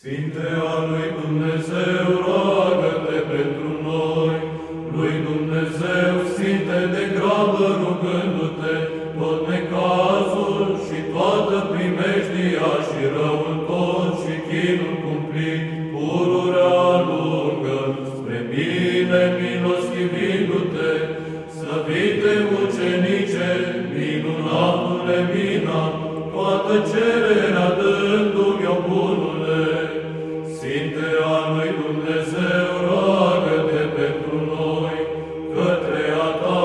Sfinte al lui Dumnezeu, roagă-te pentru noi. Lui Dumnezeu, Sfinte, de grabă rugându-te, tot necazul și toată primejdia și răul tot și chinul cumplit, pururea lungă, spre bine milostivindu-te, să vite ucenice, minunatule mina, toată cererea dându-mi o bunule. Sfinte al lui Dumnezeu, roagă-te pentru noi, către a ta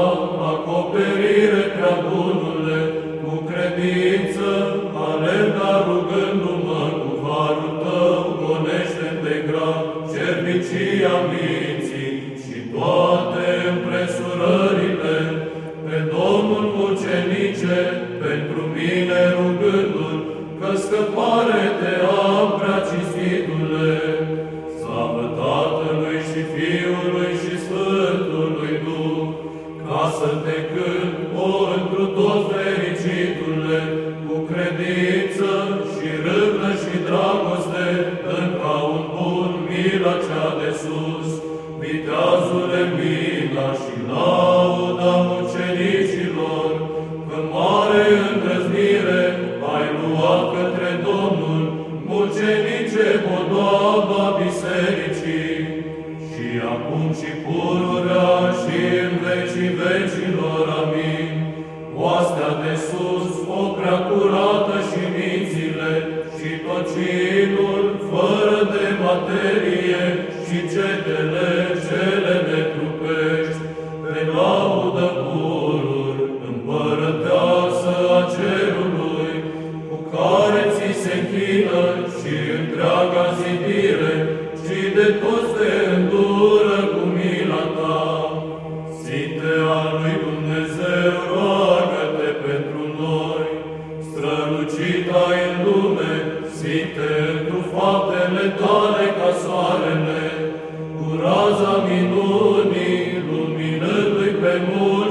acoperire prea bunule, cu credință, acum și Sfinte al lui Dumnezeu, roagă-te pentru noi, strălucita în lume, Sfinte, întru faptele tale ca soarele, cu raza minunii, luminându-i pe mulți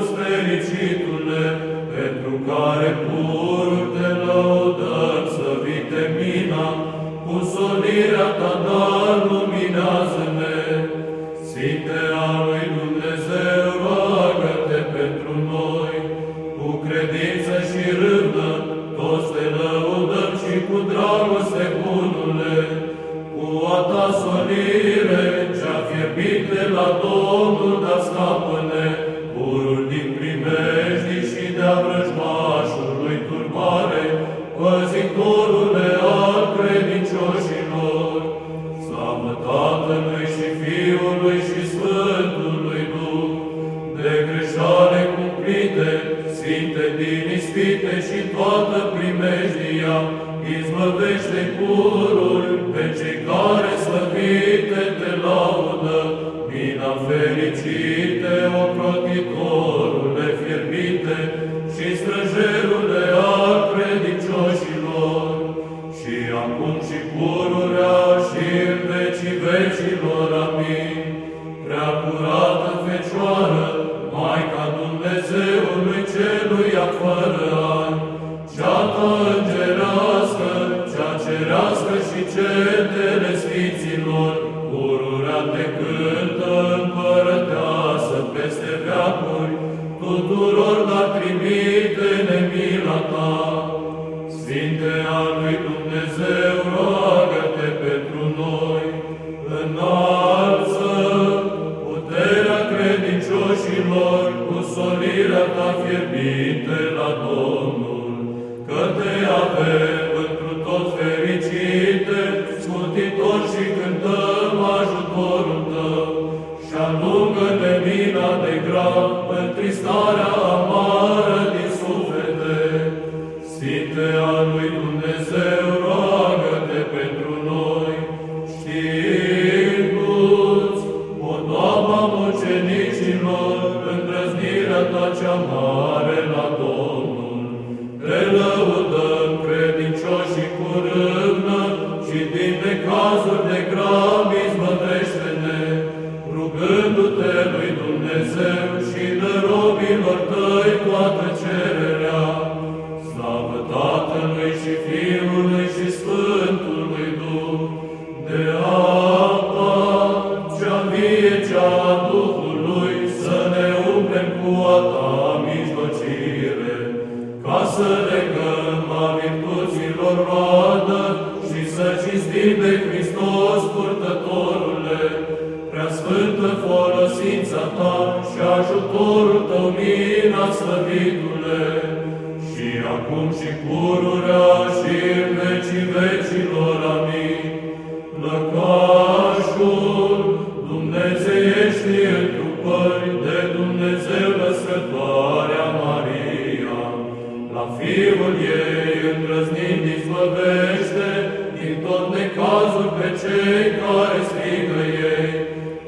din ispite și toată primejdia, izbăvește purul pe cei care slăvite te laudă, mina fericite, ocrotitorule fierbite și străjerule al credincioșilor, și acum și pururea și în vecii vecilor, amin. Prea curată Fecioară, Maica Dumnezeului aquarai Sfinte al lui Dumnezeu, roagă-te pentru noi, știindu-ți, podoaba mucenicilor, îndrăznirea ta cea mare la Domnul. Te lăudăm credincioși și cu Hristos purtătorule, prea sfântă folosința ta și ajutorul tău mina slăvitule, și acum și pururea și în vecii vecilor, amin. Lăcașul Dumnezeiești întrupări de Dumnezeu lăsătoarea Maria, la Fiul ei îndrăznind izbăvește din tot necazul pe cei care strigă ei,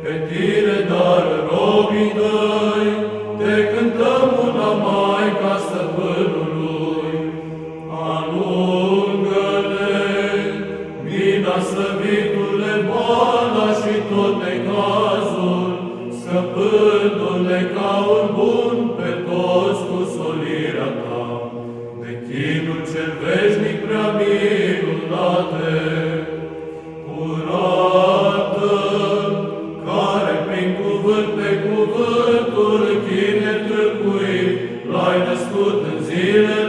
pe tine dar robii tăi, cuvânt pe cuvântul chine târcuit, l-ai născut în zilele